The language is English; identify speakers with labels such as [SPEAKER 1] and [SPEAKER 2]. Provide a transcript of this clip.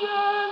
[SPEAKER 1] yeah.